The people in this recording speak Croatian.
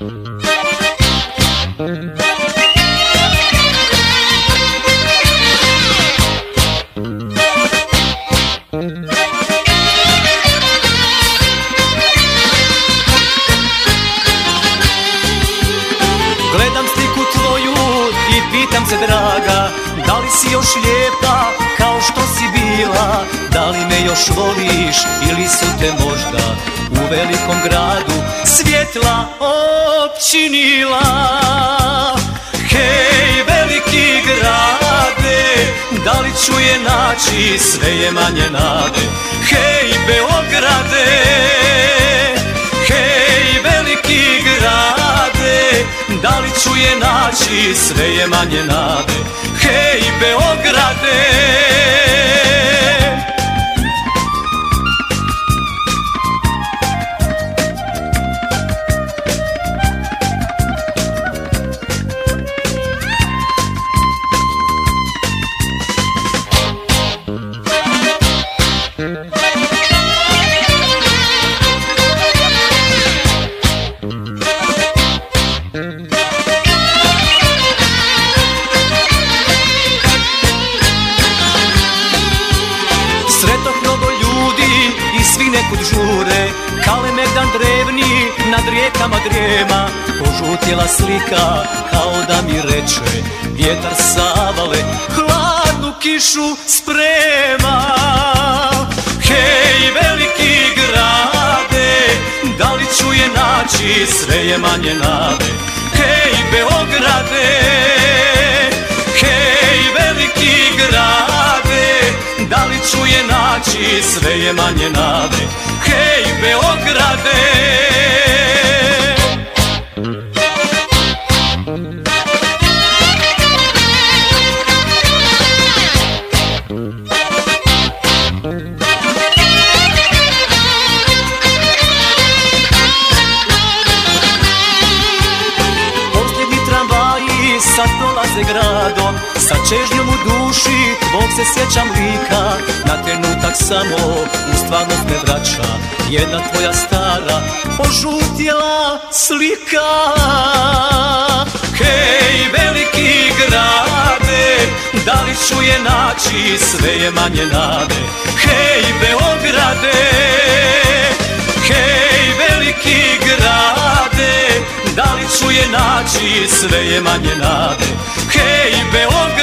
Gledam tvoju i pitam se draga Da li si još lijepa kao što si bila? Da li me još voliš ili su te možda U velikom gradu svjetla općinila Hej veliki grade Da li ću naći? Sve je manje nade. Hej Beograde. Hej veliki grade Da li ću naći? Sve je manje nade. Hej Beograde Sretoh mnogo ljudi i svi nekud žure Kalemegdan drevni nad rijekama drijema Požutjela slika kao da mi reče Vjetar savale hladnu kišu sprema Je naći sve je manje nade Hej Beograde Hej veliki grade Da li ću je naći sve je manje nade Hej Beograde sad dolaze gradom Sa čežnjom u duši Bog se sjećam lika. Na trenutak samo u stvarnost me vraća Jedna tvoja stara požutjela slika. Hej veliki grade Da li ću je naći sve je manje nade Da li ću je naći sve je manje nade. Hej Beograde